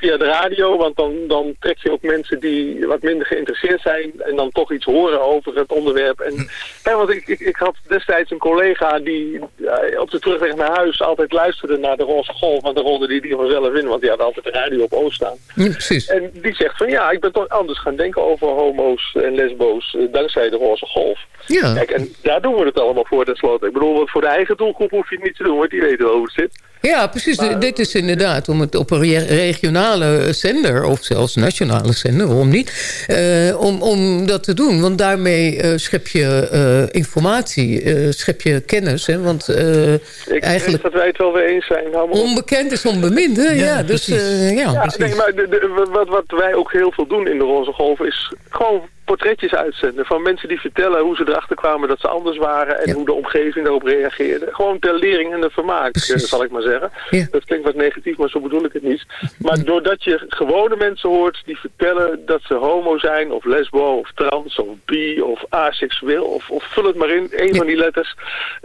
via de radio. Want dan, dan trek je ook mensen die wat minder geïnteresseerd zijn en dan toch iets horen over het onderwerp. En, ja, want ik, ik, ik had destijds een collega die eh, op de terugweg naar huis altijd luisterde naar de Roze Golf. Want daar rolde die die vanzelf in, want die had altijd de radio op Oost staan. Ja, precies. En die zegt van ja, ik ben toch anders gaan denken over homo's en lesbo's eh, dankzij de Roze Golf. Ja. Kijk, en daar doen we het allemaal voor tenslotte. Ik bedoel, want voor de eigen doelgroep hoef je het niet te doen, want die weten wel hoe het zit. Ja, precies. Dit is inderdaad om het op een re- regionale zender... of zelfs nationale zender, waarom niet... eh, om, om dat te doen. Want daarmee eh, schep je eh, informatie, eh, schep je kennis. Hè? Want eh, Ik eigenlijk denk dat wij het wel weer eens zijn. Onbekend is onbemind. Hè? Ja, dus eh, ja, Ja, precies. nee, maar de, de- wat, wat wij ook heel veel doen in de Roze Golf is gewoon portretjes uitzenden van mensen die vertellen hoe ze erachter kwamen dat ze anders waren en hoe de omgeving daarop reageerde. Gewoon ter lering en de vermaak, eh, zal ik maar zeggen. Ja. Dat klinkt wat negatief, maar zo bedoel ik het niet. Maar doordat je gewone mensen hoort die vertellen dat ze homo zijn of lesbo of trans of bi of aseksueel of, of vul het maar in, één van die letters,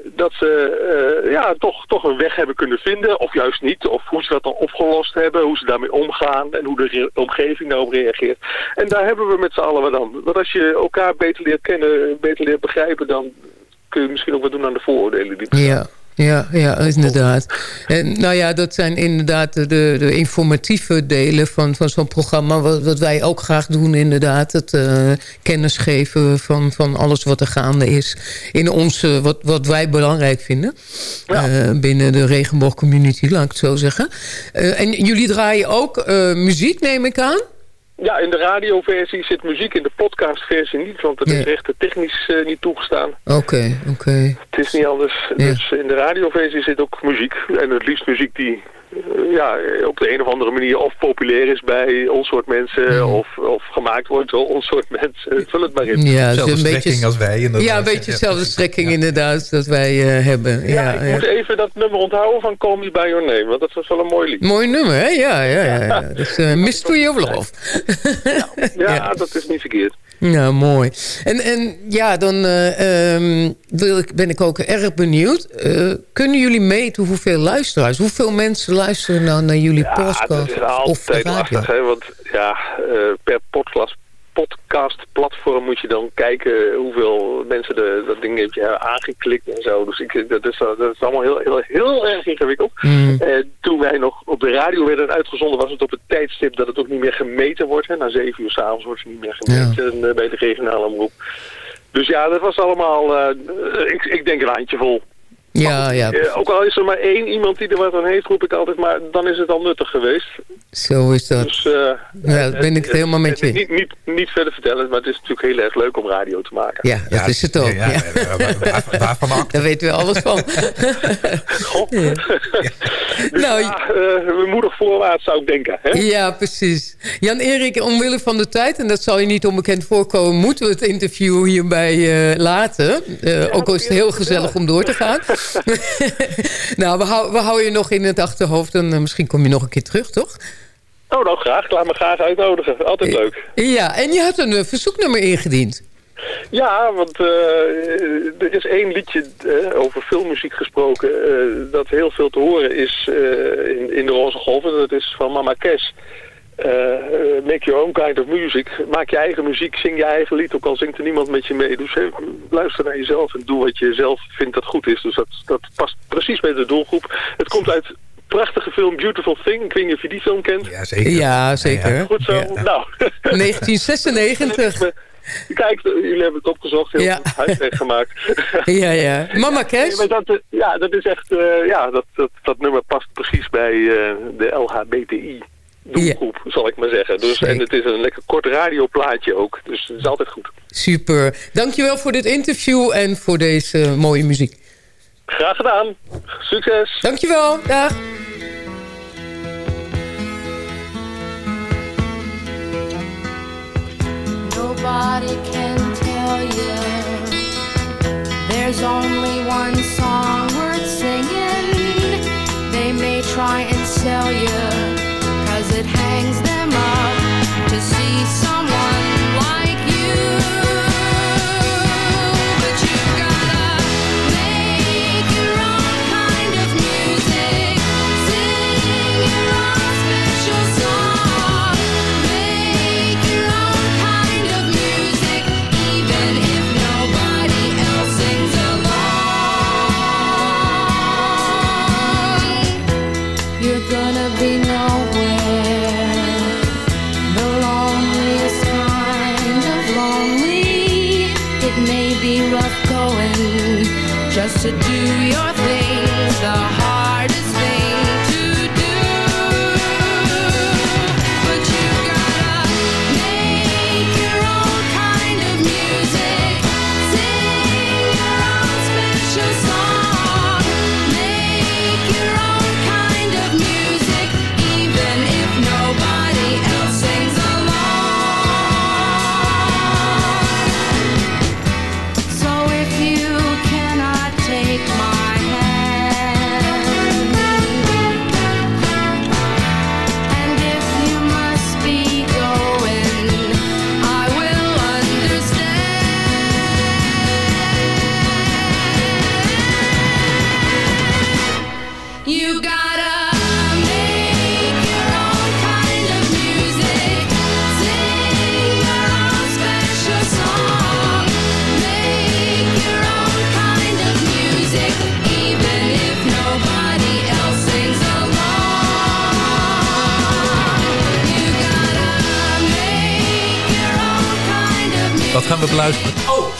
dat ze eh, ja, toch, toch een weg hebben kunnen vinden of juist niet. Of hoe ze dat dan opgelost hebben, hoe ze daarmee omgaan en hoe de omgeving daarop reageert. En daar hebben we met z'n allen wat aan. Want als je elkaar beter leert kennen, beter leert begrijpen, dan kun je misschien ook wat doen aan de vooroordelen die bestaan. Ja, ja, ja, inderdaad. En nou ja, dat zijn inderdaad de, de informatieve delen van, van zo'n programma. Wat, wat wij ook graag doen inderdaad. Het eh, kennis geven van, van alles wat er gaande is. In onze, wat, wat wij belangrijk vinden. Eh, binnen de regenboogcommunity, laat ik het zo zeggen. Eh, en jullie draaien ook muziek, neem ik aan? Ja, in de radioversie zit muziek, in de podcastversie niet, want dat Ja. is rechten technisch eh, niet toegestaan. Oké, oké. Het is niet anders. Ja. Dus in de radioversie zit ook muziek. En het liefst muziek die eh, ja, op de een of andere manier of populair is bij ons soort mensen... Of, of gemaakt wordt door ons soort mensen. Vul het maar in. Ja, Zelfde een beetje- strekking als wij. inderdaad. Ja, een beetje dezelfde strekking inderdaad dat wij eh, hebben. Ja, Ja, ik ja. moet even dat nummer onthouden van Call Me By Your Name. Want dat was wel een mooi lied. Mooi nummer, hè? Ja, ja, ja. ja. Dus, eh, Mystery of Love. Ja, dat is niet verkeerd. Ja, mooi. En, en ja, dan eh, ehm, wil ik, ben ik ook erg benieuwd. Eh, kunnen jullie meten hoeveel luisteraars, hoeveel mensen luisteren nou naar jullie Ja, dat podcast is of altijd lastig. Hè? Want ja, eh, per podcast, podcastplatform moet je dan kijken hoeveel mensen de, dat ding heeft ja, aangeklikt en zo. Dus ik, dat, is, dat is allemaal heel, heel, heel erg ingewikkeld. Mm. Eh, toen wij nog op de radio werden uitgezonden was het op het tijdstip dat het ook niet meer gemeten wordt. Hè? Na zeven uur s'avonds wordt het niet meer gemeten eh, bij de regionale omroep. Dus ja, dat was allemaal, ik, ik denk een handjevol. Ja, ja, Eh, ook al is er maar één iemand die er wat aan heeft, roep ik altijd maar, dan is het al nuttig geweest. zo is dat. Dus, eh, Ja, dat ben ik het helemaal met je. Niet, niet, niet verder vertellen, maar het is natuurlijk heel erg leuk om radio te maken. Ja, dat is het ook. ja, Ja, ja, Waarvan Daar weten we alles van. Ja. Nou, Ja, eh, moedig voorwaarts zou ik denken. Hè? Ja, precies. Jan-Erik, omwille van de tijd, en dat zal je niet onbekend voorkomen... moeten we het interview hierbij eh, laten. Eh, ook al is het heel gezellig om door te gaan. nou, we, hou- we houden je nog in het achterhoofd... en eh, misschien kom je nog een keer terug, toch? Oh, nou graag. Laat me graag uitnodigen. Altijd leuk. Ja, en je had een eh, verzoeknummer ingediend. Ja, want eh, er is één liedje eh, over filmmuziek gesproken... eh, dat heel veel te horen is eh, in, in de Roze Golf. En dat is van Mama Kes. Eh, eh, make your own kind of music. Maak je eigen muziek, zing je eigen lied, ook al zingt er niemand met je mee. Dus eh, luister naar jezelf en doe wat je zelf vindt dat goed is. Dus dat, dat past precies bij de doelgroep. Het komt uit prachtige film Beautiful Thing. Ik weet niet of je die film kent. Ja, zeker. Ja, zeker. Goed zo. Nou. 1996. Kijk, jullie hebben het opgezocht. Heel Ja. goed huiswerk gemaakt. Ja, ja. Mama dat, eh, ja, dat is echt, eh, ja, dat, dat, dat nummer past precies bij eh, de LHBTI doelgroep, zal ik maar zeggen. Dus, en het is een lekker kort radioplaatje ook. Dus het is altijd goed. Super. Dankjewel voor dit interview en voor deze mooie muziek. Graag gedaan. Succes. Dankjewel. Dag. Nobody can tell you there's only one song worth singing. They may try and sell you, that hangs to do your things,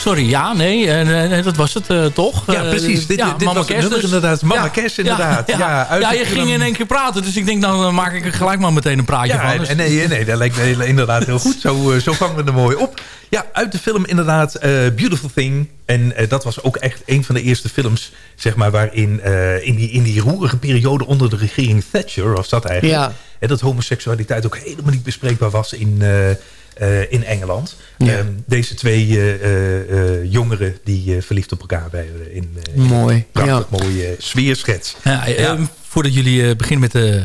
sorry. Ja, nee. eh, nee, dat was het eh, toch? Ja, Eh, precies. Dit, ja, dit Mama was het nummer dus. inderdaad. Mama Ja. Kerst inderdaad. Ja, Ja, uit ja, de je film. ging in één keer praten. Dus ik denk, dan maak ik er gelijk maar meteen een praatje Ja, van. Dus- nee, nee, dat lijkt me inderdaad heel goed. Zo, zo vangen we er mooi op. Ja, uit de film inderdaad eh, Beautiful Thing. En dat was ook echt een van de eerste films... zeg maar, waarin eh, in, die, in die roerige periode onder de regering Thatcher... was dat eigenlijk... Ja. hè, dat homoseksualiteit ook helemaal niet bespreekbaar was in, eh, eh, in Engeland. Ja. Ehm, deze twee eh, eh, jongeren die eh, verliefd op elkaar waren. In, eh, in Mooi, een prachtig mooie sfeerschets. Ja. Voordat jullie eh, beginnen met de,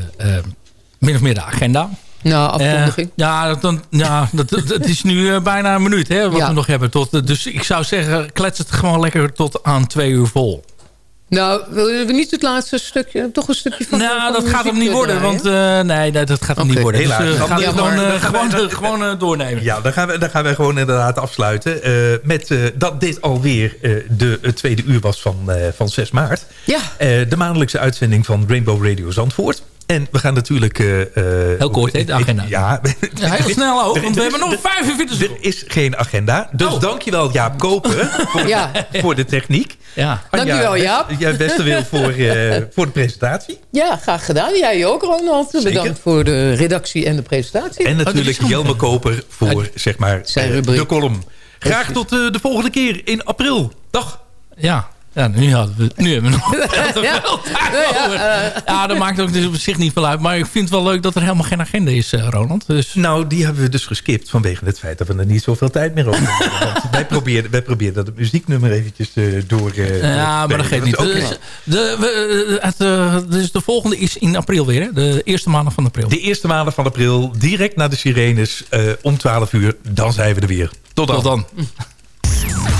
min of meer de agenda. Nou, afkondiging. Ja, dat, dan, ja dat, dat- het is nu bijna een minuut hè, wat Ja. we nog hebben. Tot, dus ik zou zeggen, klets het gewoon lekker tot aan twee uur vol. Nou, willen we niet het laatste stukje, toch een stukje van Nou, van dat gaat hem niet worden. Want eh, nee, nee, dat gaat hem niet worden. helaas. Dus uh, Dan- ja, gewoon, maar eh, dan gaan wij- gewoon, dan- eh, gewoon eh, doornemen. Ja, dan gaan we, dan gaan we gewoon inderdaad afsluiten. eh, met eh, dat dit alweer eh, de het tweede uur was van, eh, van 6 maart. Ja. Eh, de maandelijkse uitzending van Rainbow Radio Zandvoort. En we gaan natuurlijk... eh, eh, Heel kort, hè, de agenda. Ja. Ja, heel snel ook, want we hebben nog 45 Er is geen agenda. Dus Oh. dankjewel Jaap Koper voor, Ja. voor de techniek. Ja. Dankjewel, Jaap. Best, jij beste wil voor, eh, voor de presentatie. Ja, graag gedaan. Jij ook, Ronald. Bedankt voor de redactie en de presentatie. En Oh, natuurlijk Jelme Koper voor zeg maar, de column. Graag tot de volgende keer in april. Dag. Ja. Ja, nu, hadden we, nu hebben we nog Ja. dat maakt ook dus op zich niet veel uit. Maar ik vind het wel leuk dat er helemaal geen agenda is, eh, Ronald. Dus, Nou, die hebben we dus geskipt vanwege het feit dat we er niet zoveel tijd meer over hebben. Wij probeerden, wij probeerden dat muzieknummer eventjes eh, door... eh, ja, maar dat geeft niet. Dus, de, we, het, dus de volgende is in april weer, hè? De eerste maandag van april. De eerste maanden van april, direct na de sirenes, eh, om 12 uur. Dan zijn we er weer. Tot dan. Tot dan.